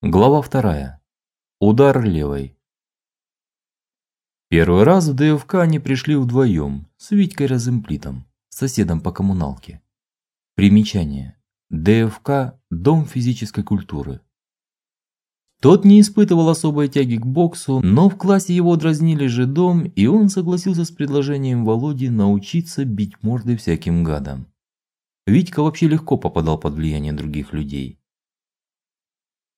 Глава вторая. Удар левой. Первый раз в ДФК они пришли вдвоем с Витькой Разымплитом, соседом по коммуналке. Примечание. ДФК Дом физической культуры. Тот не испытывал особой тяги к боксу, но в классе его дразнили же дом, и он согласился с предложением Володи научиться бить морды всяким гадам. Витька вообще легко попадал под влияние других людей.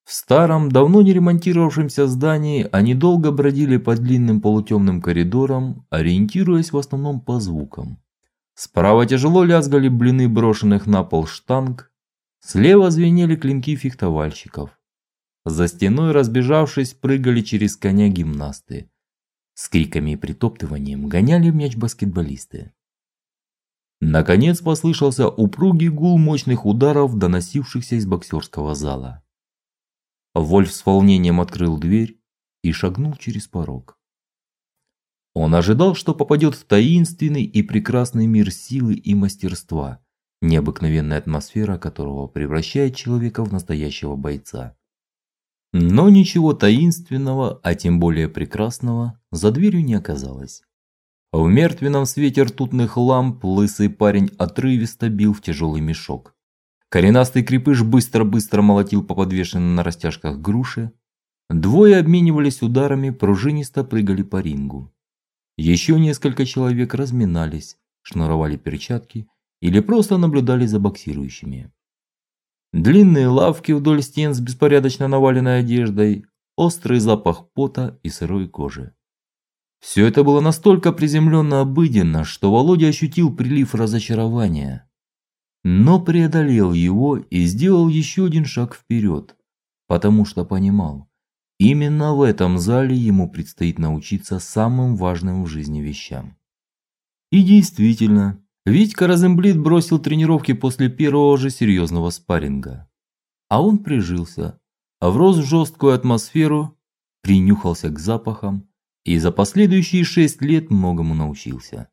В старом, давно не ремонтировавшемся здании они долго бродили по длинным полутемным коридорам, ориентируясь в основном по звукам. Справа тяжело лязгали блины брошенных на пол штанг, слева звенели клинки фехтовальщиков. За стеной, разбежавшись, прыгали через коня гимнасты. С криками и притоптыванием гоняли мяч баскетболисты. Наконец послышался упругий гул мощных ударов, доносившихся из боксерского зала. Вольф с волнением открыл дверь и шагнул через порог. Он ожидал, что попадет в таинственный и прекрасный мир силы и мастерства, необыкновенная атмосфера которого превращает человека в настоящего бойца. Но ничего таинственного, а тем более прекрасного, за дверью не оказалось. В мертвенном свете ртутных ламп лысый парень отрывисто бил в тяжелый мешок. Коренастый крепыш быстро-быстро молотил по подвешенной на растяжках груши. Двое обменивались ударами, пружинисто прыгали по рингу. Еще несколько человек разминались, шнуровали перчатки или просто наблюдали за боксирующими. Длинные лавки вдоль стен с беспорядочно наваленной одеждой, острый запах пота и сырой кожи. Все это было настолько приземленно обыденно, что Володя ощутил прилив разочарования но преодолел его и сделал еще один шаг вперед, потому что понимал, именно в этом зале ему предстоит научиться самым важным в жизни вещам. И действительно, Витька Разымблит бросил тренировки после первого же серьезного спарринга. А он прижился, врос в жесткую атмосферу, принюхался к запахам и за последующие шесть лет многому научился.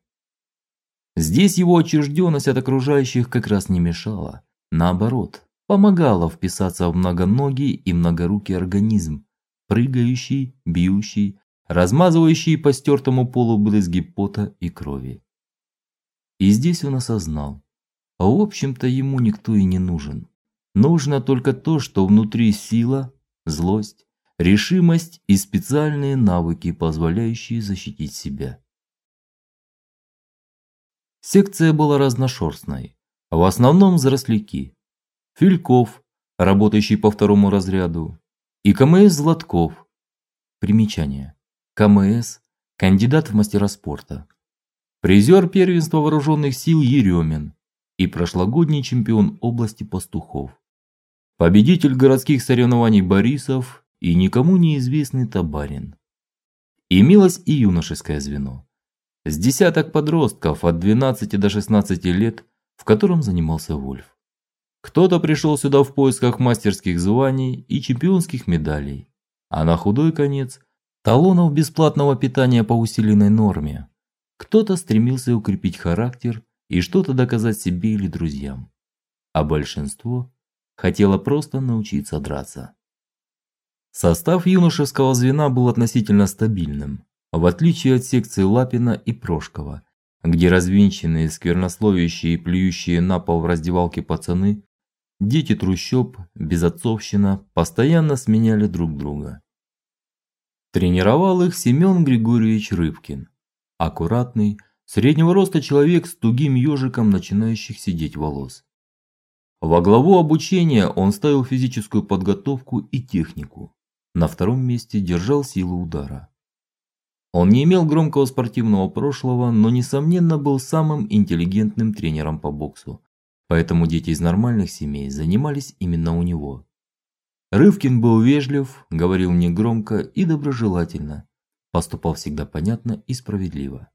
Здесь его отчужденность от окружающих как раз не мешала, наоборот, помогала вписаться в многоногий и многорукий организм, прыгающий, бьющий, размазывающий по стертому полу брызги пота и крови. И здесь он осознал, а в общем-то ему никто и не нужен. Нужно только то, что внутри сила, злость, решимость и специальные навыки, позволяющие защитить себя. Секция была разношерстной, в основном взросляки. Фильков, работающий по второму разряду, и КМС Златков. Примечание. КМС кандидат в мастера спорта. Призер первенства вооруженных сил Еремин и прошлогодний чемпион области пастухов. Победитель городских соревнований Борисов и никому неизвестный Табарин. Имелось и юношеское звено с десяток подростков от 12 до 16 лет, в котором занимался Вольф. Кто-то пришел сюда в поисках мастерских званий и чемпионских медалей, а на худой конец талонов бесплатного питания по усиленной норме. Кто-то стремился укрепить характер и что-то доказать себе или друзьям, а большинство хотело просто научиться драться. Состав юношеского звена был относительно стабильным в отличие от секции Лапина и Прошкова, где развинченные, сквернословящие и плюющие на пол в раздевалке пацаны, дети трущоб, безотцовщина, постоянно сменяли друг друга. Тренировал их Семен Григорьевич Рыбкин, аккуратный, среднего роста человек с тугим ежиком начинающих сидеть волос. Во главу обучения он ставил физическую подготовку и технику. На втором месте держал силу удара. Он не имел громкого спортивного прошлого, но несомненно был самым интеллигентным тренером по боксу. Поэтому дети из нормальных семей занимались именно у него. Рывкин был вежлив, говорил негромко и доброжелательно, поступал всегда понятно и справедливо.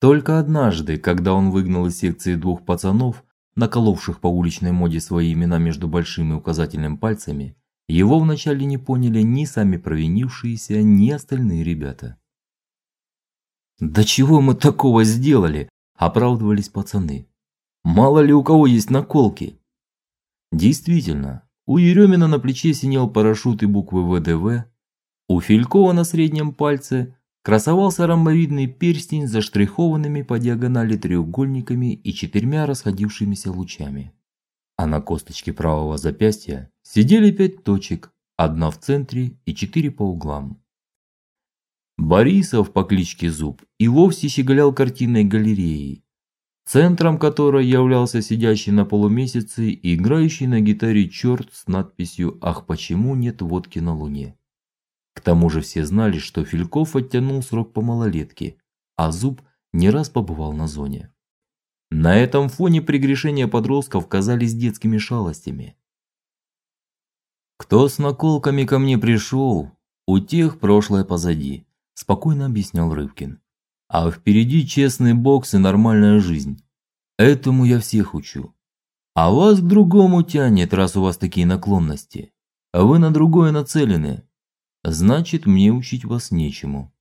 Только однажды, когда он выгнал из секции двух пацанов, наколовших по уличной моде свои имена между большим и указательным пальцами, его вначале не поняли ни сами провинившиеся, ни остальные ребята. Да чего мы такого сделали? оправдывались пацаны. Мало ли у кого есть наколки. Действительно, У Еремина на плече синел парашют и буквы ВДВ, у Филькова на среднем пальце красовался ромбовидный перстень с заштрихованными по диагонали треугольниками и четырьмя расходившимися лучами. А на косточке правого запястья сидели пять точек, одна в центре и четыре по углам. Борисов по кличке Зуб и вовсе щеголял картинной галереей, центром которой являлся сидящий на полумесяце и играющий на гитаре черт с надписью Ах, почему нет водки на луне. К тому же все знали, что Фильков оттянул срок по малолетке, а Зуб не раз побывал на зоне. На этом фоне прегрешения подростков казались детскими шалостями. Кто с наколками ко мне пришел, у тех прошлое позади, спокойно объяснял Рыбкин. А впереди честный бокс и нормальная жизнь. Этому я всех учу. А вас к другому тянет, раз у вас такие наклонности. А вы на другое нацелены. Значит, мне учить вас нечему.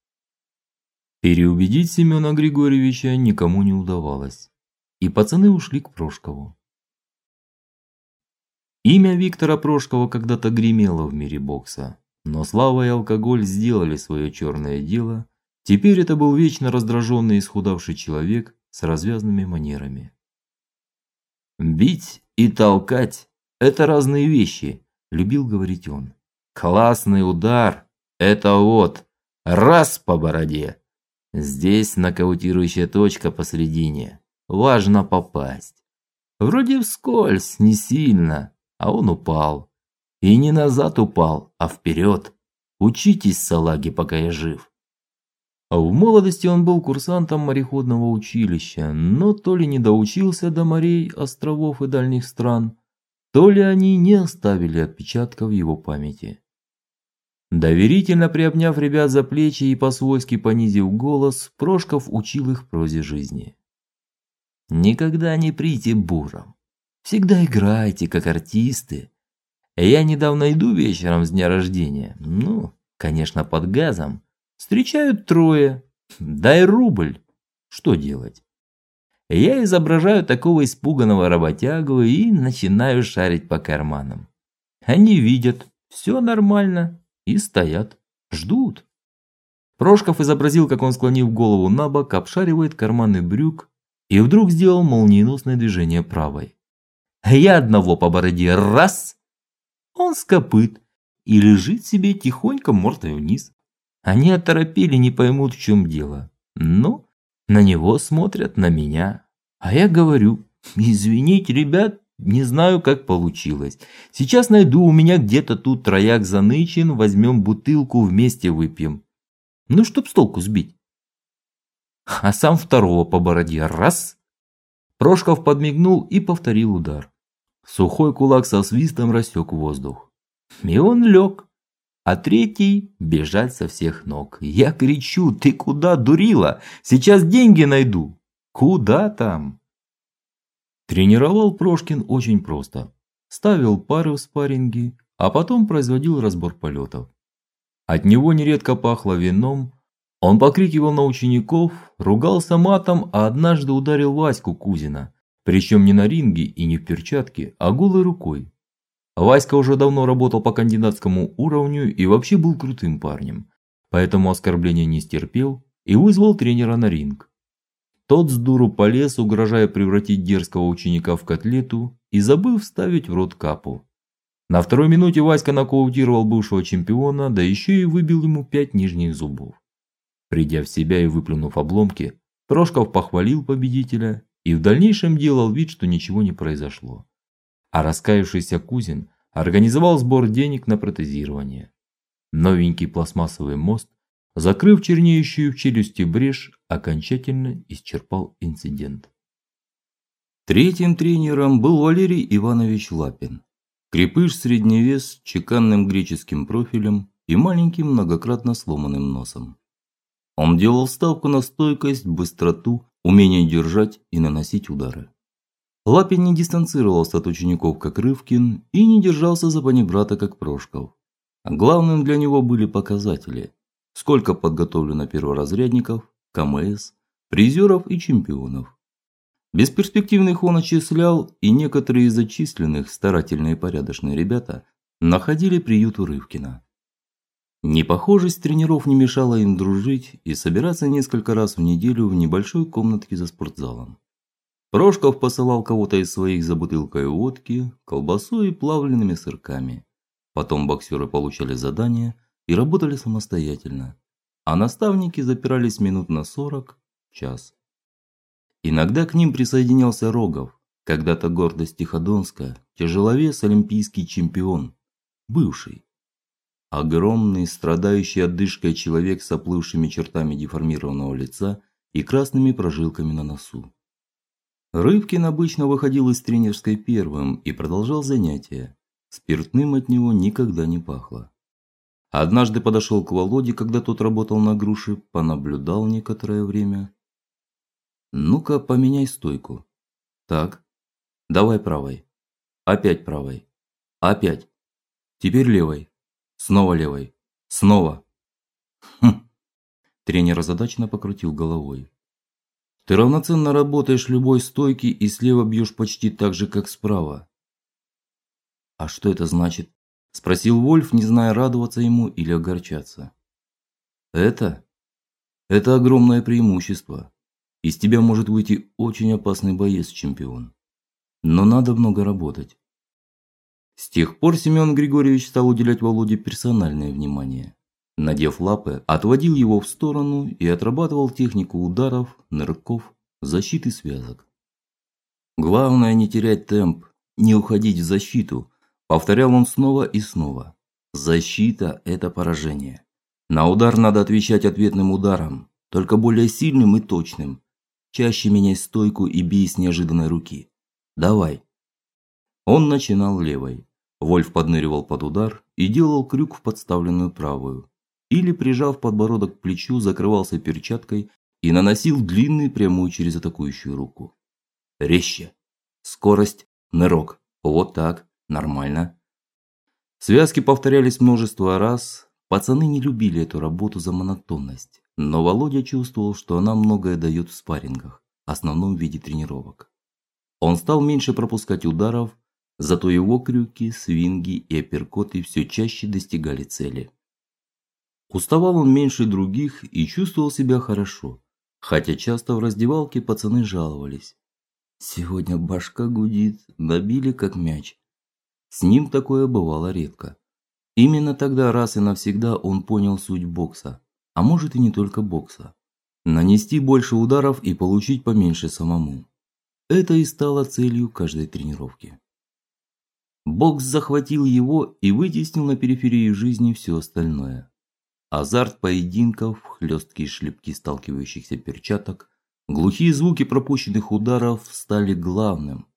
Переубедить Семена Григорьевича никому не удавалось, и пацаны ушли к Прошкову. Имя Виктора Прошкова когда-то гремело в мире бокса, но слава и алкоголь сделали свое черное дело. Теперь это был вечно раздраженный и исхудавший человек с развязными манерами. Бить и толкать это разные вещи, любил говорить он. Классный удар. Это вот раз по бороде. Здесь нокаутирующая точка посередине. Важно попасть. Вроде вскользь, не сильно, а он упал. И не назад упал, а вперед. Учитесь, салаги, пока я жив. А в молодости он был курсантом мореходного училища, но то ли не доучился до морей, островов и дальних стран, то ли они не оставили отпечатков в его памяти. Доверительно приобняв ребят за плечи и по-свойски понизив голос, Прошков учил их прозе жизни. Никогда не прите буром. Всегда играйте как артисты. Я недавно иду вечером с дня рождения. Ну, конечно, под газом. Встречают трое. Дай рубль. Что делать? Я изображаю такого испуганного работягу и начинаю шарить по карманам. Они видят, все нормально и стоят, ждут. Прошков изобразил, как он склонив голову на бок, обшаривает карманы брюк и вдруг сделал молниеносное движение правой. Я одного по бороде раз, он скопыт и лежит себе тихонько мордой вниз. Они оторопели, не поймут, в чем дело. Но на него смотрят, на меня. А я говорю: "Извините, ребят, не знаю, как получилось. Сейчас найду, у меня где-то тут трояк занычен, возьмем бутылку, вместе выпьем. Ну, чтоб с толку сбить. А сам второго по бороде раз. Прошков подмигнул и повторил удар. Сухой кулак со свистом рассек воздух. И он лег. А третий бежать со всех ног. Я кричу: "Ты куда, дурила? Сейчас деньги найду". Куда там? Тренировал Прошкин очень просто. Ставил пары в спарринге, а потом производил разбор полетов. От него нередко пахло вином. Он покрикивал на учеников, ругался матом, а однажды ударил Ваську Кузина, причем не на ринге и не в перчатке, а голой рукой. Васька уже давно работал по кандидатскому уровню и вообще был крутым парнем, поэтому оскорбления не стерпел и вызвал тренера на ринг. Тот с дуру полез, угрожая превратить дерзкого ученика в котлету и забыл вставить в рот капу. На второй минуте Васька нокаутировал бывшего чемпиона, да еще и выбил ему пять нижних зубов. Придя в себя и выплюнув обломки, Прошков похвалил победителя и в дальнейшем делал вид, что ничего не произошло. А раскаявшийся Кузин организовал сбор денег на протезирование. Новенький пластмассовый мост закрыв чернеющую в челюсти брешь, окончательно исчерпал инцидент. Третьим тренером был Валерий Иванович Лапин. Крепыш средневес с чеканным греческим профилем и маленьким многократно сломанным носом. Он делал ставку на стойкость, быстроту, умение держать и наносить удары. Лапин не дистанцировался от учеников, как Рывкин, и не держался за панибрата, как Прошков. Главным для него были показатели сколько подготовлено перворазрядников, КМС, призеров и чемпионов. Бесперспективных он отчислял, и некоторые из зачисленных, старательные и порядочные ребята, находили приют у Рывкина. Непохожесть тренеров не мешала им дружить и собираться несколько раз в неделю в небольшой комнатке за спортзалом. Прошков посылал кого-то из своих за бутылкой водки, колбасой и плавленными сырками. Потом боксеры получали задания и работали самостоятельно, а наставники запирались минут на сорок, час. Иногда к ним присоединялся Рогов, когда-то гордость Тиходонска, тяжеловес олимпийский чемпион, бывший. Огромный, страдающий одышкой человек с оплывшими чертами деформированного лица и красными прожилками на носу. Рыбкин обычно выходил из тренерской первым и продолжал занятия. Спиртным от него никогда не пахло. Однажды подошел к Володе, когда тот работал на груши, понаблюдал некоторое время. Ну-ка, поменяй стойку. Так. Давай правой. Опять правой. Опять. Теперь левой. Снова левой. Снова. Хм. Тренер озадаченно покрутил головой. Ты равноценно работаешь любой стойки и слева бьешь почти так же, как справа. А что это значит? спросил Вольф, не зная радоваться ему или огорчаться. Это это огромное преимущество. Из тебя может выйти очень опасный боец-чемпион. Но надо много работать. С тех пор Семен Григорьевич стал уделять Володе персональное внимание. Надев лапы, отводил его в сторону и отрабатывал технику ударов, нырков, защиты связок. Главное не терять темп, не уходить в защиту, повторял он снова и снова. Защита это поражение. На удар надо отвечать ответным ударом, только более сильным и точным. Чаще меняй стойку и бей с неожиданной руки. Давай. Он начинал левой. Вольф подныривал под удар и делал крюк в подставленную правую. Или прижав подбородок к плечу, закрывался перчаткой и наносил длинный прямой через атакующую руку. Резче. Скорость, нырок. Вот так, нормально. Связки повторялись множество раз. Пацаны не любили эту работу за монотонность, но Володя чувствовал, что она многое дает в спаррингах, основном виде тренировок. Он стал меньше пропускать ударов, зато его крюки, свинги и апперкоты все чаще достигали цели. Уставал он меньше других и чувствовал себя хорошо, хотя часто в раздевалке пацаны жаловались. Сегодня башка гудит, набили как мяч. С ним такое бывало редко. Именно тогда раз и навсегда он понял суть бокса, а может и не только бокса. Нанести больше ударов и получить поменьше самому. Это и стало целью каждой тренировки. Бокс захватил его и вытеснил на периферию жизни все остальное. Азарт поединков, хлесткие шлепки сталкивающихся перчаток, глухие звуки пропущенных ударов стали главным.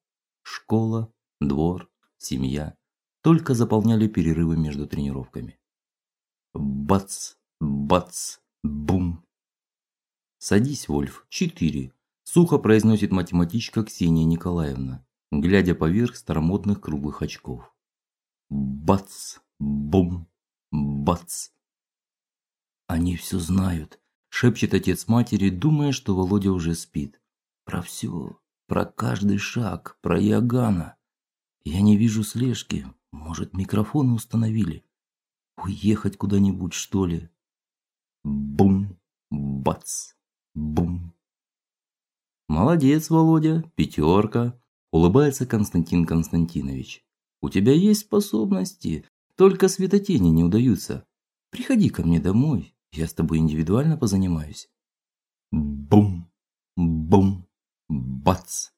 Школа, двор, семья только заполняли перерывы между тренировками. Бац, бац, бум. Садись, Вольф. Четыре. Сухо произносит математичка Ксения Николаевна глядя поверх старомодных круглых очков. Бац, бум, бац. Они все знают, шепчет отец матери, думая, что Володя уже спит. Про все, про каждый шаг, про Ягана. Я не вижу слежки. Может, микрофоны установили? Уехать куда-нибудь, что ли? Бум, бац, бум. Молодец, Володя, пятерка. Улыбается Константин Константинович. У тебя есть способности, только светотени не удаются. Приходи ко мне домой, я с тобой индивидуально позанимаюсь. Бум, бум, бац.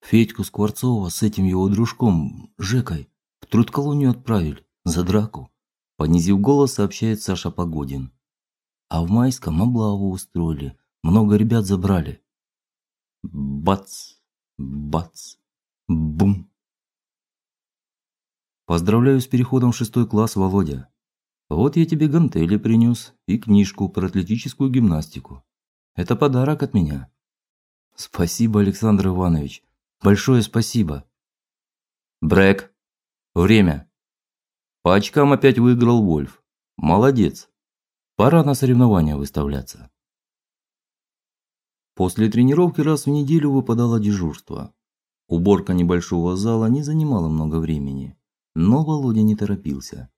Федьку Скворцова с этим его дружком Жекой в трудколонию отправили за драку. Понизив голос, сообщает Саша Погодин. А в Майском облаву устроили, много ребят забрали. Бац. Бац! Бум! Поздравляю с переходом в шестой класс, Володя. Вот я тебе гантели принес и книжку про атлетическую гимнастику. Это подарок от меня. Спасибо, Александр Иванович. Большое спасибо. Брэк. Время. По очкам опять выиграл Вольф. Молодец. Пора на соревнования выставляться. После тренировки раз в неделю выпадало дежурство. Уборка небольшого зала не занимала много времени, но Володя не торопился.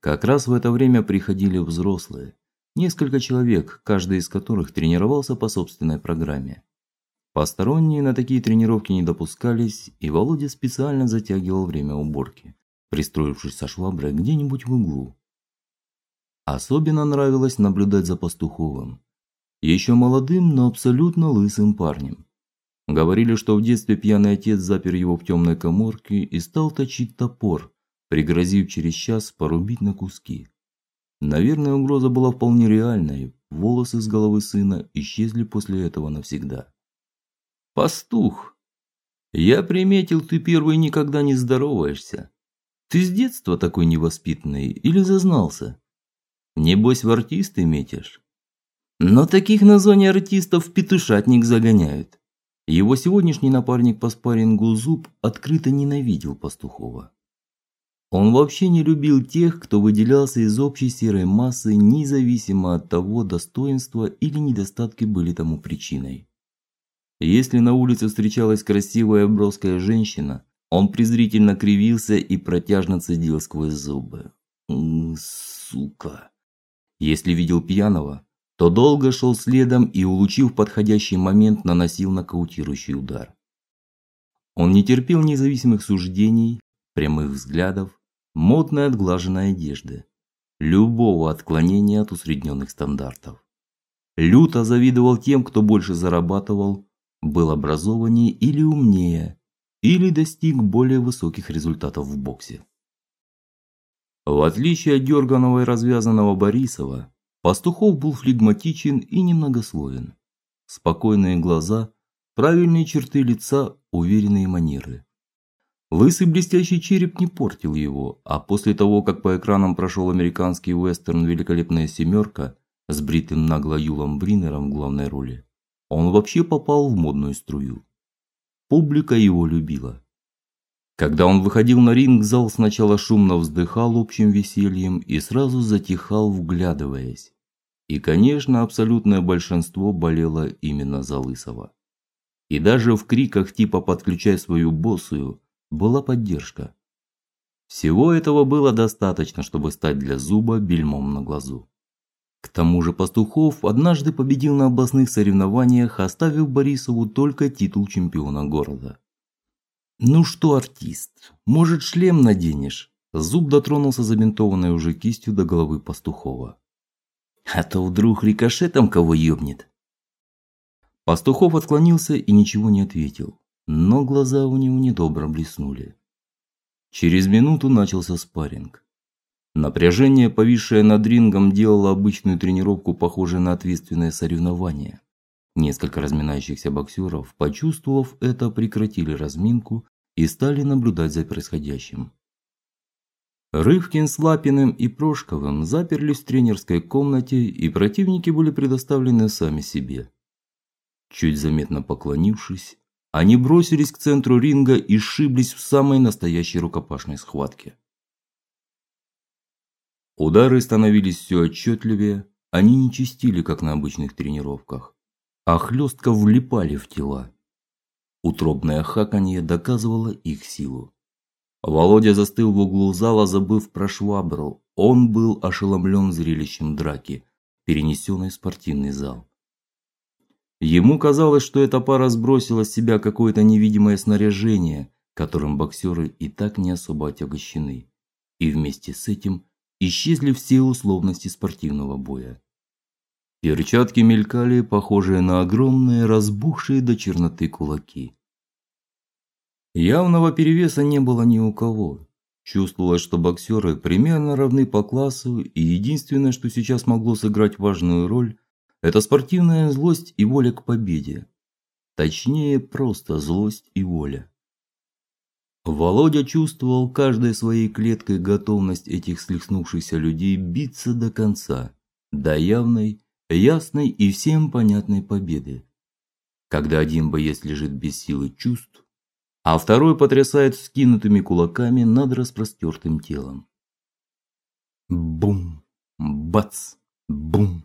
Как раз в это время приходили взрослые, несколько человек, каждый из которых тренировался по собственной программе. Посторонние на такие тренировки не допускались, и Володя специально затягивал время уборки, пристроившись со шваброй где-нибудь в углу. Особенно нравилось наблюдать за Пастуховым, еще молодым, но абсолютно лысым парнем. Говорили, что в детстве пьяный отец запер его в темной каморке и стал точить топор, пригрозив через час порубить на куски. Наверное, угроза была вполне реальной. Волосы с головы сына исчезли после этого навсегда. Пастух, я приметил, ты первый никогда не здороваешься. Ты с детства такой невоспитанный или зазнался? Небось в артисты метишь? Но таких на зоне артистов в петушатник загоняют. Его сегодняшний напарник по спаррингу Зуб открыто ненавидел Пастухова. Он вообще не любил тех, кто выделялся из общей серой массы, независимо от того, достоинства или недостатки были тому причиной. Если на улице встречалась красивая броская женщина, он презрительно кривился и протяжно цедил сквозь зубы: "Сука". Если видел пьяного, то долго шел следом и, улучив подходящий момент, наносил нокаутирующий удар. Он не терпел независимых суждений, прямых взглядов, модной отглаженной одежды, любого отклонения от усредненных стандартов. Люто завидовал тем, кто больше зарабатывал, был образованнее или умнее, или достиг более высоких результатов в боксе. В отличие от дерганого и развязанного Борисова, Пастухов был флегматичен и немногословен. Спокойные глаза, правильные черты лица, уверенные манеры. Лысый блестящий череп не портил его, а после того, как по экранам прошел американский вестерн Великолепная семерка» с бритым нагло Юлом Бринером в главной роли, он вообще попал в модную струю. Публика его любила. Когда он выходил на ринг, зал сначала шумно вздыхал общим весельем и сразу затихал, вглядываясь. И, конечно, абсолютное большинство болело именно за Лысого. И даже в криках типа подключай свою боссую была поддержка. Всего этого было достаточно, чтобы стать для Зуба бельмом на глазу. К тому же Пастухов однажды победил на областных соревнованиях, оставив Борисову только титул чемпиона города. Ну что, артист, может, шлем наденешь? Зуб дотронулся забинтованной уже кистью до головы Пастухова. А то вдруг рикошетом кого ёбнет. Пастухов отклонился и ничего не ответил, но глаза у него недобро блеснули. Через минуту начался спарринг. Напряжение, повисшее над рингом, делало обычную тренировку похожей на ответственное соревнование. Несколько разминающихся боксеров, почувствовав это, прекратили разминку и стали наблюдать за происходящим. Рывкин с Лапиным и Прошковым заперлись в тренерской комнате, и противники были предоставлены сами себе. Чуть заметно поклонившись, они бросились к центру ринга и сшиблись в самой настоящей рукопашной схватке. Удары становились все отчетливее, они не чистили, как на обычных тренировках, а хлестко влипали в тела. Утробное хаканье доказывало их силу. Володя застыл в углу зала, забыв про швабру. Он был ошеломлен зрелищем драки, перенесенной в спортивный зал. Ему казалось, что эта пара сбросила с себя какое-то невидимое снаряжение, которым боксеры и так не особо отягощены, и вместе с этим исчезли все условности спортивного боя. Перчатки мелькали, похожие на огромные, разбухшие до черноты кулаки. Явного перевеса не было ни у кого. Чувствовалось, что боксеры примерно равны по классу, и единственное, что сейчас могло сыграть важную роль это спортивная злость и воля к победе. Точнее, просто злость и воля. Володя чувствовал каждой своей клеткой готовность этих слихнувшихся людей биться до конца, до явной, ясной и всем понятной победы. Когда один боец лежит без силы чувств, а второй потрясает скинутыми кулаками над распростертым телом. Бум, бац, бум.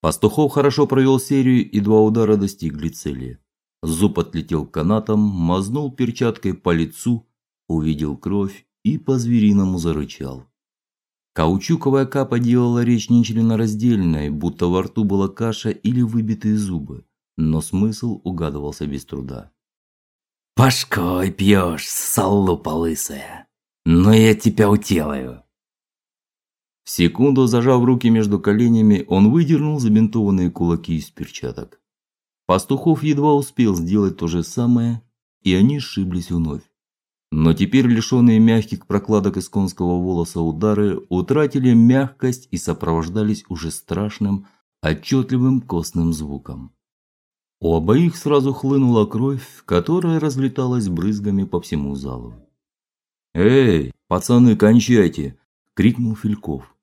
Пастухов хорошо провел серию, и два удара достигли цели. Зуб отлетел канатом, мазнул перчаткой по лицу, увидел кровь и по-звериному зарычал. Каучуковая капа делала речь нечленораздельной, будто во рту была каша или выбитые зубы, но смысл угадывался без труда. Пашкой пьешь, салупа лысая. Но я тебя уделаю. В секунду, зажав руки между коленями, он выдернул забинтованные кулаки из перчаток. Пастухов едва успел сделать то же самое, и они сшиблись вновь. Но теперь лишенные мягких прокладок из конского волоса удары утратили мягкость и сопровождались уже страшным, отчетливым костным звуком. У обоих сразу хлынула кровь, которая разлеталась брызгами по всему залу. "Эй, пацаны, кончайте!" крикнул Фильков.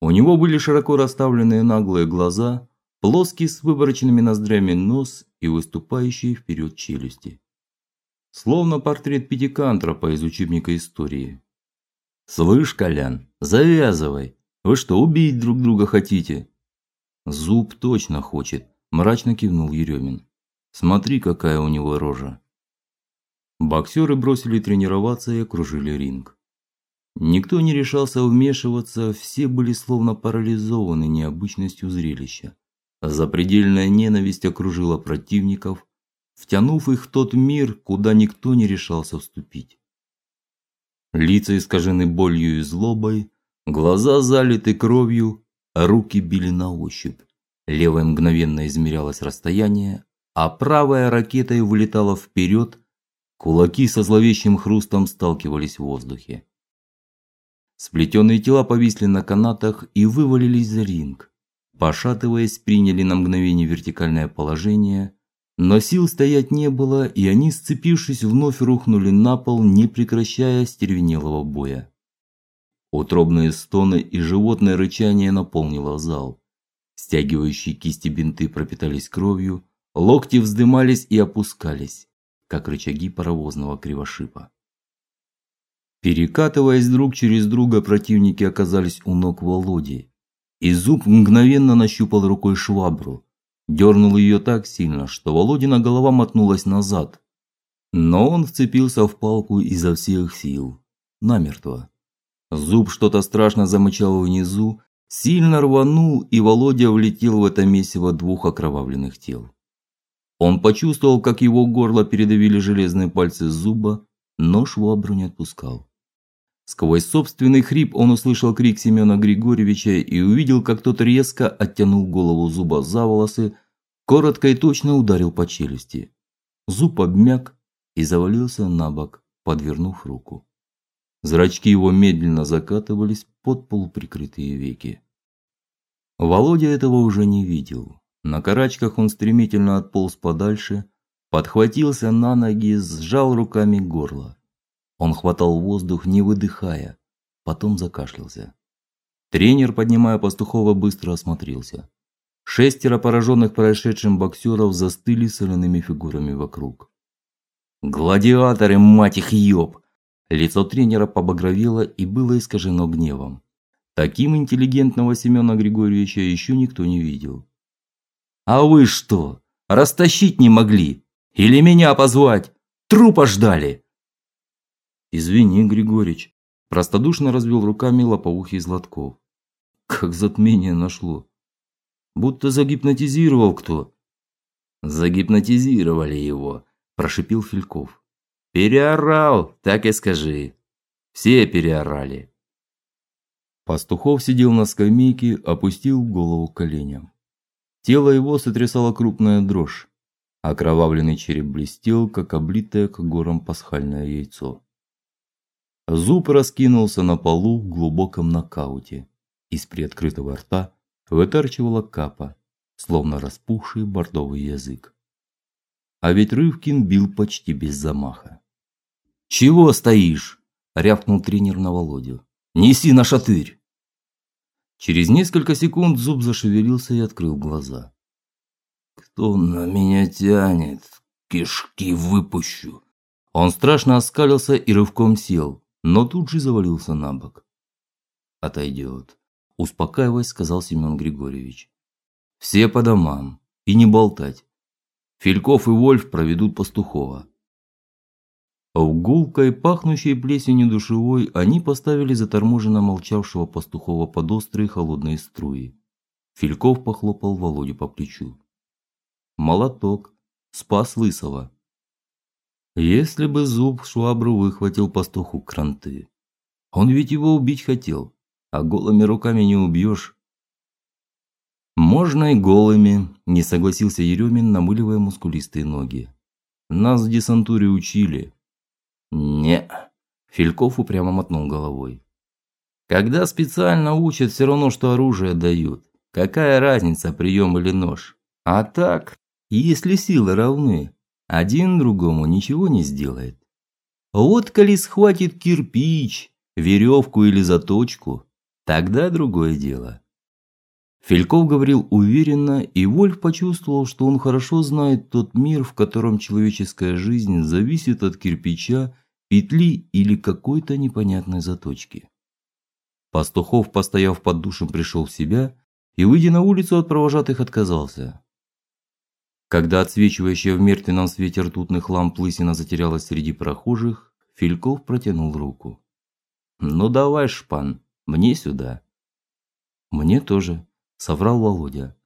У него были широко расставленные наглые глаза, плоский с вывороченными ноздрями нос и выступающие вперед челюсти словно портрет пятикантропа из учебника истории. Слышь, Колян, завязывай. Вы что, убить друг друга хотите? Зуб точно хочет, мрачно кивнул Еремин. Смотри, какая у него рожа. Боксеры бросили тренироваться и окружили ринг. Никто не решался вмешиваться, все были словно парализованы необычностью зрелища. Запредельная ненависть окружила противников, втянув их в тот мир, куда никто не решался вступить. Лица искажены болью и злобой, глаза залиты кровью, а руки били на ощупь. Левая мгновенно измерялось расстояние, а правая ракетой вылетала вперед, кулаки со зловещим хрустом сталкивались в воздухе. Сплетенные тела повисли на канатах и вывалились за ринг. Пошатываясь, приняли на мгновение вертикальное положение, но сил стоять не было, и они, сцепившись, вновь рухнули на пол, не прекращая стервенелого боя. Утробные стоны и животное рычание наполнило зал. Стягивающие кисти бинты пропитались кровью, локти вздымались и опускались, как рычаги паровозного кривошипа. Перекатываясь друг через друга, противники оказались у ног Володи. И зуб мгновенно нащупал рукой швабру, дернул ее так сильно, что Володина голова мотнулась назад. Но он вцепился в палку изо всех сил, намертво. Зуб что-то страшно замычал внизу, сильно рванул, и Володя влетел в это месиво двух окровавленных тел. Он почувствовал, как его горло передавили железные пальцы зуба, но швабру не отпускал. Сквозь собственный хрип он услышал крик Семена Григорьевича и увидел, как тот резко оттянул голову зуба за волосы, коротко и точно ударил по челюсти. Зуб обмяк и завалился на бок, подвернув руку. Зрачки его медленно закатывались под полуприкрытые веки. Володя этого уже не видел. На карачках он стремительно отполз подальше, подхватился на ноги, сжал руками горло. Он хватал воздух, не выдыхая, потом закашлялся. Тренер, поднимая Пастухова, быстро осмотрелся. Шестеро пораженных происшедшим боксеров застыли соляными фигурами вокруг. Гладиаторы, мать их ёб. Лицо тренера побагровело и было искажено гневом. Таким интеллигентного Семена Григорьевича еще никто не видел. А вы что, растащить не могли? Или меня позвать? Трупа ждали? Извини, Григорич, простодушно развел руками лопоухий Златков. Как затмение нашло. Будто загипнотизировал кто. Загипнотизировали его, прошипел Фильков. Переорал, так и скажи. Все переорали. Пастухов сидел на скамейке, опустил голову к коленям. Тело его сотрясала крупная дрожь. Окровавленный череп блестел, как облитое к горам пасхальное яйцо. Зуб раскинулся на полу в глубоком нокауте. Из приоткрытого рта выторчивала капа, словно распухший бордовый язык. А ведь Рывкин бил почти без замаха. "Чего стоишь?" рявкнул тренер на Володю. "Неси на шатырь". Через несколько секунд Зуб зашевелился и открыл глаза. "Кто на меня тянет? Кишки выпущу". Он страшно оскалился и рывком сел но тут же завалился на бок. Отойдет. успокаиваясь, сказал Семен Григорьевич. Все по домам и не болтать. Фильков и Вольф проведут Пастухова. В гулкой, пахнущей плесенью душевой они поставили заторможенно молчавшего Пастухова под острые холодные струи. Фильков похлопал Володю по плечу. Молоток спас Лысого. Если бы зуб швабру выхватил пастуху кранты. Он ведь его убить хотел, а голыми руками не убьешь. Можно и голыми, не согласился Еремин, намыливая мускулистые ноги. Нас в десантуре учили. Не. Фильков упрямо мотнул головой. Когда специально учат, все равно что оружие дают. Какая разница, прием или нож? А так, если силы равны, один другому ничего не сделает. Вот коли схватит кирпич, веревку или заточку, тогда другое дело. Фельков говорил уверенно, и Вольф почувствовал, что он хорошо знает тот мир, в котором человеческая жизнь зависит от кирпича, петли или какой-то непонятной заточки. Пастухов, постояв под душем, пришел в себя и, выйдя на улицу от провожатых, отказался. Когда отсвечивающая в мертвенном свете ртутных ламп лысина затерялась среди прохожих, Фельков протянул руку. "Ну давай, шпан, мне сюда". "Мне тоже", соврал Володя.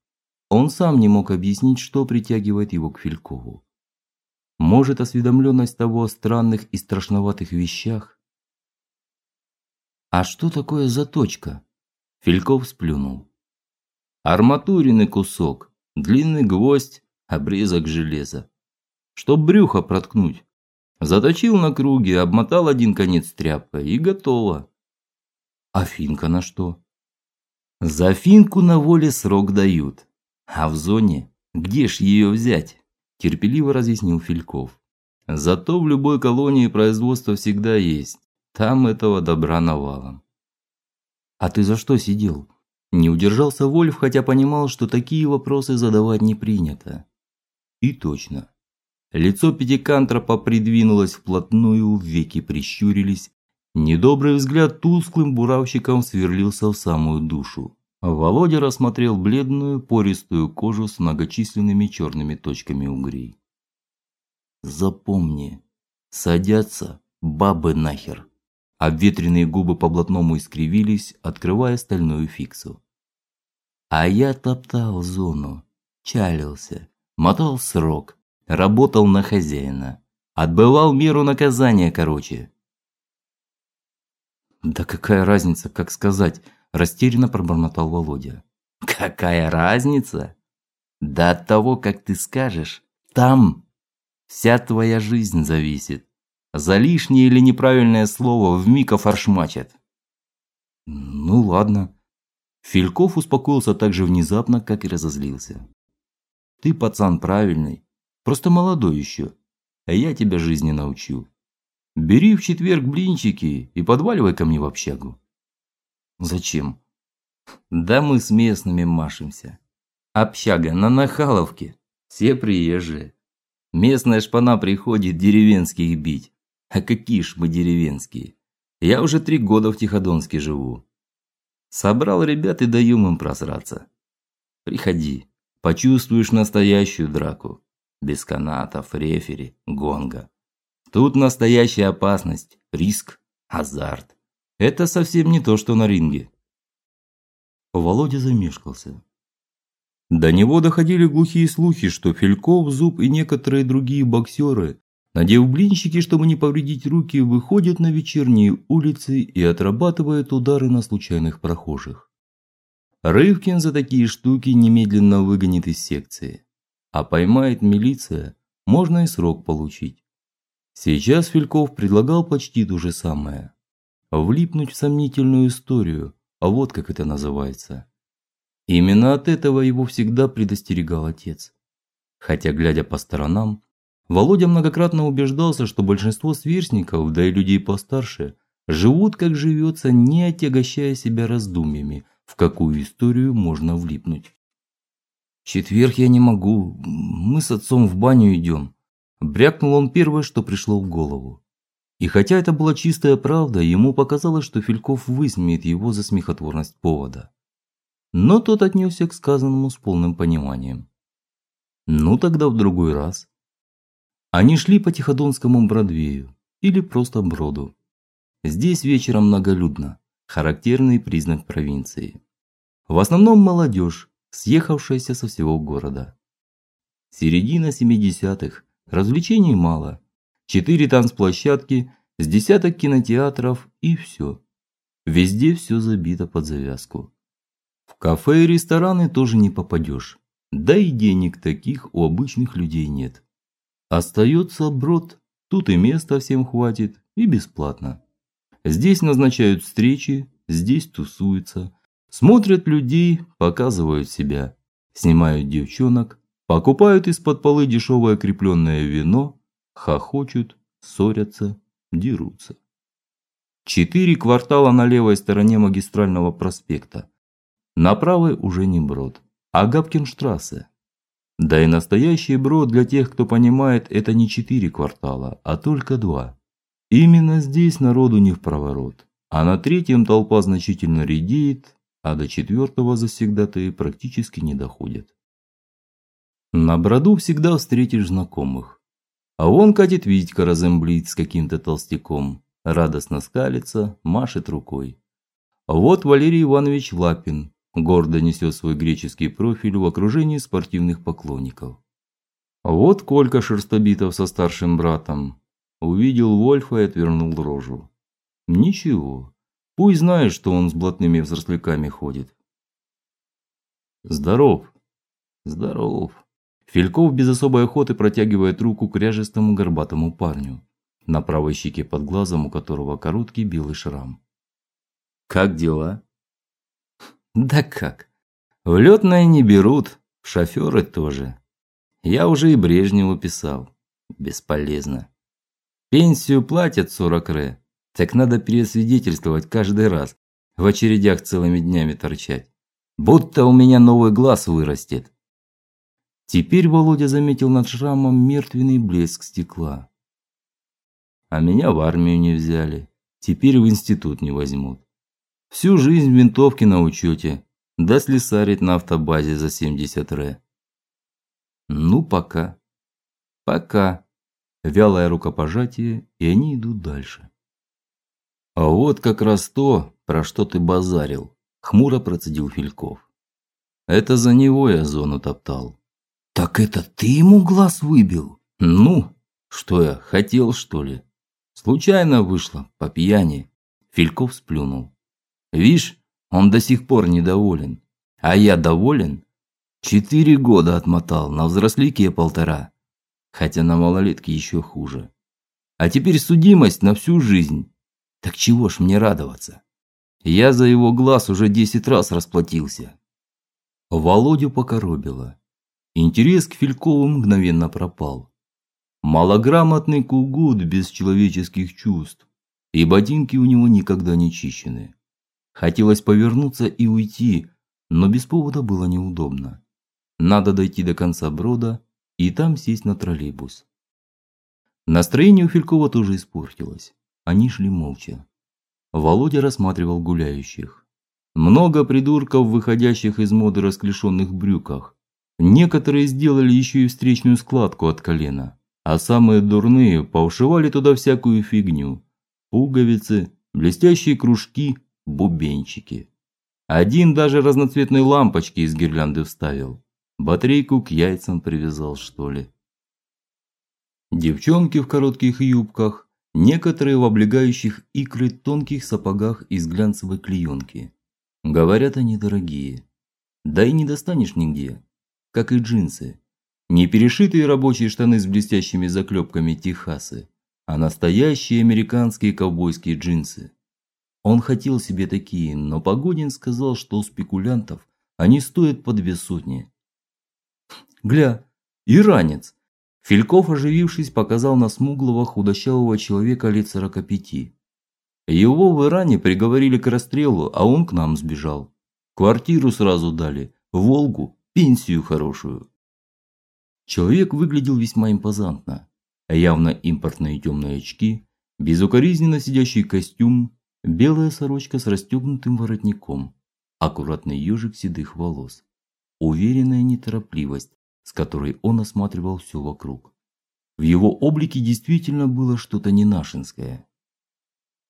Он сам не мог объяснить, что притягивает его к Филькову. Может, осведомленность того о странных и страшноватых вещах? А что такое заточка? Фильков сплюнул. Арматуренный кусок, длинный гвоздь, обрезок железа. Чтоб брюхо проткнуть. Заточил на круге, обмотал один конец тряпкой и готово. А финка на что? За финку на воле срок дают. А в зоне где ж ее взять? терпеливо разъяснил Фильков. Зато в любой колонии производство всегда есть. Там этого добра навалом. А ты за что сидел? Не удержался Вольф, хотя понимал, что такие вопросы задавать не принято. И точно. Лицо Пятикантропа придвинулось вплотную, веки прищурились, Недобрый взгляд тусклым буравщиком сверлился в самую душу. Володя рассмотрел бледную, пористую кожу с многочисленными черными точками угрей. Запомни, садятся бабы нахер. Обветренные губы по блатному искривились, открывая стальную фиксу. А я топтал зону, чалился, мотал срок, работал на хозяина, отбывал меру наказания, короче. Да какая разница, как сказать, растерянно пробормотал Володя. Какая разница? Да от того, как ты скажешь, там вся твоя жизнь зависит. За лишнее или неправильное слово вмиг офаршмачат. Ну ладно. Фильков успокоился так же внезапно, как и разозлился. Ты пацан правильный, просто молодой еще, а я тебя жизни научу. Бери в четверг блинчики и подваливай ко мне в общагу. Зачем? Да мы с местными машемся. Общага на Нахаловке. Все приезжие. Местная шпана приходит деревенских бить. А какие ж мы деревенские? Я уже три года в Тиходонске живу. Собрал ребят и даем им просраться. Приходи, почувствуешь настоящую драку. Без канатов, рефери, гонга. Тут настоящая опасность, риск, азарт. Это совсем не то, что на ринге. Володя замешкался. До него доходили глухие слухи, что Фельков, Зуб и некоторые другие боксеры, надев блинчики, чтобы не повредить руки, выходят на вечерние улицы и отрабатывают удары на случайных прохожих. Рывкин за такие штуки немедленно выгонит из секции, а поймает милиция, можно и срок получить. Сейчас Фельков предлагал почти то же самое. Влипнуть в сомнительную историю, а вот как это называется. Именно от этого его всегда предостерегал отец. Хотя глядя по сторонам, Володя многократно убеждался, что большинство сверстников, да и людей постарше, живут как живется, не отягощая себя раздумьями, в какую историю можно влипнуть. Четверг я не могу. Мы с отцом в баню идем. Брякнул он первое, что пришло в голову. И хотя это была чистая правда, ему показалось, что Фильков высмеет его за смехотворность повода. но тот отнесся к сказанному с полным пониманием. Ну тогда в другой раз. Они шли по Тиходонскому Бродвею или просто Броду. Здесь вечером многолюдно, характерный признак провинции. В основном молодежь, съехавшаяся со всего города. Середина 70-х. Развлечений мало. Четыре танцплощадки, с десяток кинотеатров и все. Везде все забито под завязку. В кафе и рестораны тоже не попадешь. Да и денег таких у обычных людей нет. Остается брод. Тут и места всем хватит, и бесплатно. Здесь назначают встречи, здесь тусуются, смотрят людей, показывают себя, снимают девчонок, покупают из-под полы дешевое крепленное вино, хохочут, ссорятся, дерутся. Четыре квартала на левой стороне магистрального проспекта. На правой уже не Брод, а Габкинштрассе. Да и настоящий Брод для тех, кто понимает, это не четыре квартала, а только два. Именно здесь народу не в проворот, а на третьем толпа значительно редеет, а до четвертого завсегдатаи практически не доходят. На Броду всегда встретишь знакомых. А вон катит Витька Розенблит с каким-то толстяком радостно скалится, машет рукой. А вот Валерий Иванович Лапин гордо несет свой греческий профиль в окружении спортивных поклонников. А вот Колька Шерстобитов со старшим братом увидел Вольфа и отвернул рожу. Ничего. Пусть знает, что он с блатными взросляками ходит. Здоров. Здоров. Фильков без особой охоты протягивает руку к ряжестому горбатому парню на правой щеке под глазом у которого короткий белый шрам. Как дела? Да как? В летное не берут, в шоферы тоже. Я уже и Брежневу писал. Бесполезно. Пенсию платят 40 ре. Так надо пересвидетельствовать каждый раз, в очередях целыми днями торчать. Будто у меня новый глаз вырастет. Теперь Володя заметил над шрамом мертвенный блеск стекла. А меня в армию не взяли. Теперь в институт не возьмут. Всю жизнь в винтовке на учете, да слесарить на автобазе за 70 ре. Ну пока. Пока. Вялое рукопожатие, и они идут дальше. А вот как раз то, про что ты базарил, хмуро процедил Фильков. Это за него я зону топтал. Так это ты ему глаз выбил? Ну, что я хотел, что ли? Случайно вышло, по пьяни. Фильков сплюнул. Вишь, он до сих пор недоволен. А я доволен. Четыре года отмотал, на взрослике полтора. Хотя на малолетке еще хуже. А теперь судимость на всю жизнь. Так чего ж мне радоваться? Я за его глаз уже десять раз расплатился. Володю покоробило. Интерес к Филькову мгновенно пропал. Малограмотный кугут без человеческих чувств, и ботинки у него никогда не чищены. Хотелось повернуться и уйти, но без повода было неудобно. Надо дойти до конца брода и там сесть на троллейбус. Настроение у Филькова тоже испортилось. Они шли молча. Володя рассматривал гуляющих. Много придурков, выходящих из моды расклешенных брюках. Некоторые сделали еще и встречную складку от колена а самые дурные поушивали туда всякую фигню: пуговицы, блестящие кружки, бубенчики. Один даже разноцветные лампочки из гирлянды вставил. Батарейку к яйцам привязал, что ли. Девчонки в коротких юбках, некоторые в облегающих икры тонких сапогах из глянцевой клеенки. Говорят, они дорогие. Да и не достанешь нигде, как и джинсы. Не перешитые рабочие штаны с блестящими заклепками Техасы, а настоящие американские ковбойские джинсы. Он хотел себе такие, но Погодин сказал, что у спекулянтов они стоят по две сотни. Гля, иранец. Фильков, оживившись, показал на смуглого худощавого человека лет сорока пяти. Его в Иране приговорили к расстрелу, а он к нам сбежал. Квартиру сразу дали, Волгу, пенсию хорошую. Человек выглядел весьма импозантно. Явно импортные темные очки, безукоризненно сидящий костюм, белая сорочка с расстегнутым воротником. аккуратный ежик седых волос, уверенная неторопливость, с которой он осматривал все вокруг. В его облике действительно было что-то ненашинское.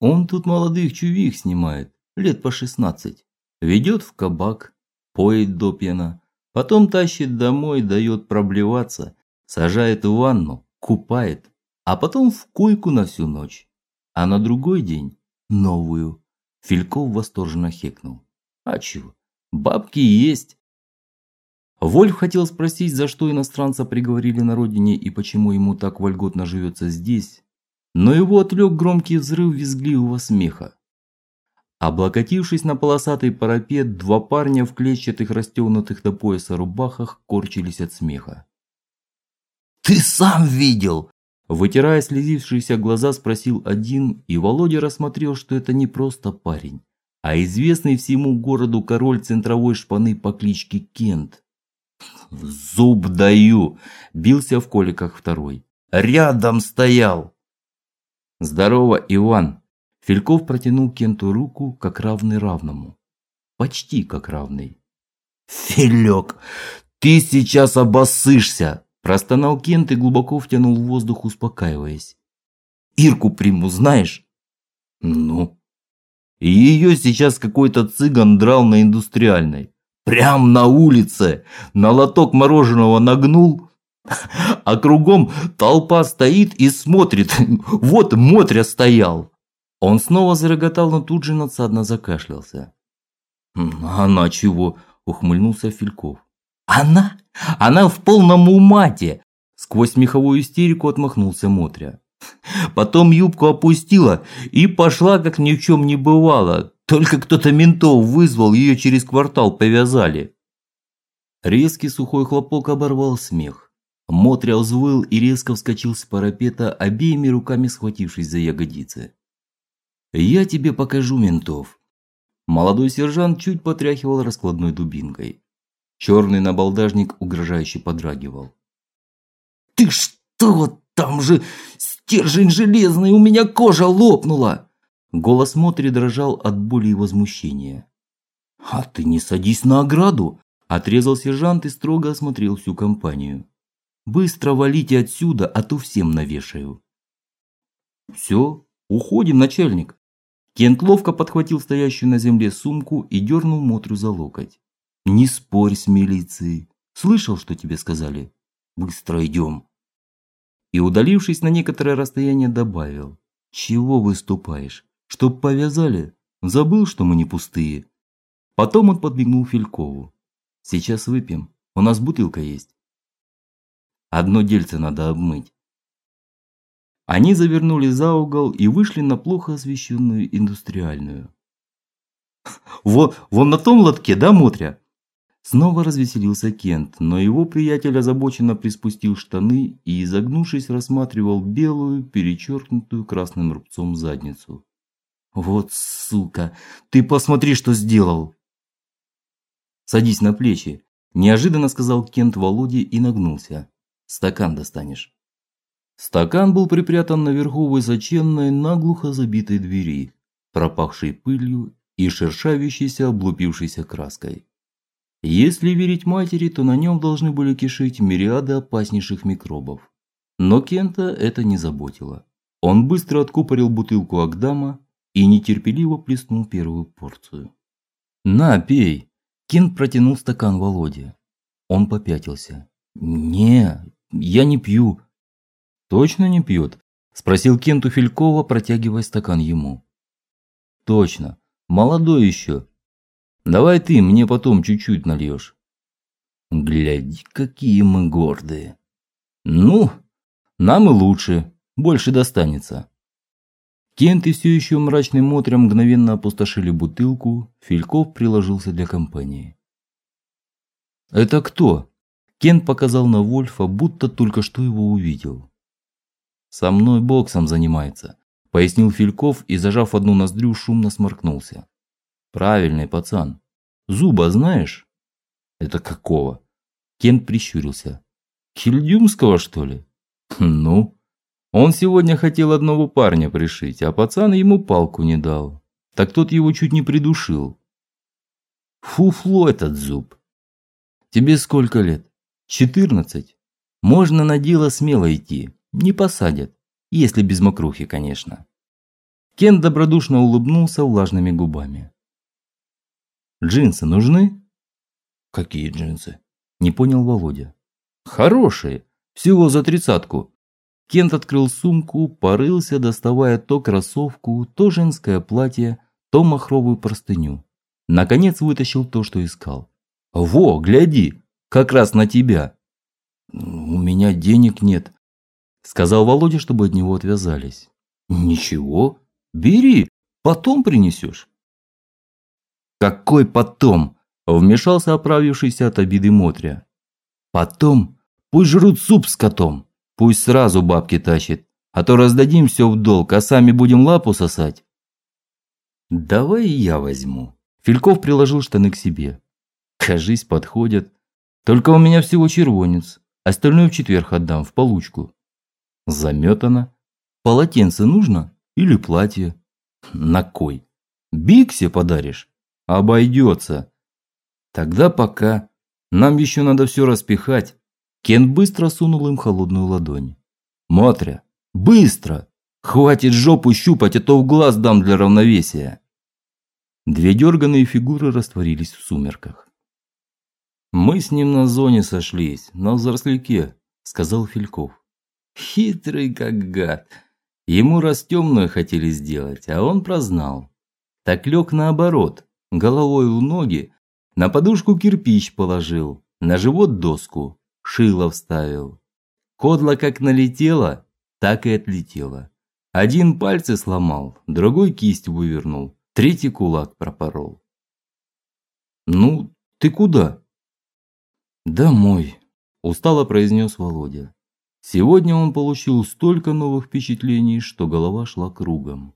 Он тут молодых чувих снимает, лет по шестнадцать, ведет в кабак, поет до пьяна, потом тащит домой, дает проблеваться, сажает в ванну, купает, а потом в койку на всю ночь. А на другой день новую. Фильков восторженно хекнул. А чего? Бабки есть. Вольф хотел спросить, за что иностранца приговорили на родине и почему ему так вольготно живется здесь, но его отвлек громкий взрыв визгливого смеха. Облокотившись на полосатый парапет, два парня в клетчатых расстегнутых до пояса рубахах корчились от смеха. Ты сам видел? Вытирая слезившиеся глаза, спросил один, и Володя рассмотрел, что это не просто парень, а известный всему городу король центровой шпаны по кличке Кент. Зуб даю, бился в коликах второй. Рядом стоял. Здорово, Иван. Фильков протянул Кенту руку, как равный равному. Почти как равный. Филек, ты сейчас обоссышься, простонал Кент и глубоко втянул воздух, успокаиваясь. Ирку приму, знаешь? Ну, ее сейчас какой-то цыган драл на индустриальной. Прям на улице. На лоток мороженого нагнул, а кругом толпа стоит и смотрит. Вот Мотря стоял. Он снова зароготал, но тут же надсадно закашлялся. Она чего? ухмыльнулся Фильков. Она? Она в полном умате. Сквозь смеховую истерику отмахнулся Мотря. Потом юбку опустила и пошла, как ни в чем не бывало. Только кто-то ментов вызвал, ее через квартал повязали. Резкий сухой хлопок оборвал смех. Мотря взвыл и резко вскочил с парапета, обеими руками схватившись за ягодицы. Я тебе покажу ментов. Молодой сержант чуть потряхивал раскладной дубинкой. Черный набалдажник угрожающе подрагивал. Ты что? Там же стержень железный, у меня кожа лопнула. Голос Мотри дрожал от боли и возмущения. А ты не садись на ограду, отрезал сержант и строго осмотрел всю компанию. Быстро валите отсюда, а то всем навешаю. Все, уходим, начальник. Кент ловко подхватил стоящую на земле сумку и дернул Мотрю за локоть. Не спорь с милицией. Слышал, что тебе сказали? Быстро идем. И удалившись на некоторое расстояние, добавил: "Чего выступаешь? Чтоб повязали? Забыл, что мы не пустые". Потом он подмигнул Филькову. "Сейчас выпьем. У нас бутылка есть. Одно дельце надо обмыть". Они завернули за угол и вышли на плохо освещенную индустриальную. Вон, вон на том лотке, да, Мотря? Снова развеселился Кент, но его приятель озабоченно приспустил штаны и, изогнувшись, рассматривал белую, перечеркнутую красным рубцом задницу. Вот сука, ты посмотри, что сделал. Садись на плечи, неожиданно сказал Кент Володе и нагнулся. Стакан достанешь. Стакан был припрятан наверху высоченной, наглухо забитой двери, пропахшей пылью и шершавящейся, облупившейся краской. Если верить матери, то на нем должны были кишить мириады опаснейших микробов. Но Кента это не заботило. Он быстро откупорил бутылку Агдама и нетерпеливо плеснул первую порцию. "На, пей". Кент протянул стакан Володе. Он попятился. "Не, я не пью". Точно не пьет?» – спросил Кент у Филькова, протягивая стакан ему. Точно. Молодой еще. Давай ты мне потом чуть-чуть нальешь». Гляди, какие мы гордые. Ну, нам и лучше, больше достанется. Кент и все еще мрачным мотрем мгновенно опустошили бутылку, Фильков приложился для компании. Это кто? Кент показал на Вольфа, будто только что его увидел. Со мной боксом занимается, пояснил Фильков и зажав одну ноздрю, шумно сморкнулся. Правильный пацан. Зуба знаешь? Это какого? Кент прищурился. Хильдюмского, что ли? Ну, он сегодня хотел одного парня пришить, а пацан ему палку не дал. Так тот его чуть не придушил. Фуфло этот зуб. Тебе сколько лет? Четырнадцать. Можно на дело смело идти, не посадят, если без мокрухи, конечно. Кен добродушно улыбнулся влажными губами. Джинсы нужны? Какие джинсы? Не понял Володя. Хорошие, всего за тридцатку. Кент открыл сумку, порылся, доставая то кроссовку, то женское платье, то махровую простыню. Наконец вытащил то, что искал. Во, гляди, как раз на тебя. У меня денег нет, сказал Володя, чтобы от него отвязались. Ничего, бери, потом принесешь». Какой потом? Вмешался оправившийся от обиды Мотря. Потом пусть жрут суп с котом, пусть сразу бабки тащит, а то раздадим все в долг, а сами будем лапу сосать. Давай я возьму. Фильков приложил штаны к себе. Кажись, подходят. Только у меня всего червонец. Остальное в четверг отдам, в получку. Заметано. Полотенце нужно? Или платье? На кой? Биксе подаришь? Обойдется. Тогда пока. Нам еще надо все распихать. Кен быстро сунул им холодную ладонь. Мотря, быстро! Хватит жопу щупать, а то в глаз дам для равновесия. Две дерганые фигуры растворились в сумерках. Мы с ним на зоне сошлись, на взросляке, сказал Фильков. Хитрый как гад. Ему раз темную хотели сделать, а он прознал. Так лег наоборот, головой в ноги, на подушку кирпич положил, на живот доску, шило вставил. Кодла как налетела, так и отлетела. Один пальцы сломал, другой кисть вывернул, третий кулак пропорол. Ну, ты куда? Домой, устало произнес Володя. Сегодня он получил столько новых впечатлений, что голова шла кругом.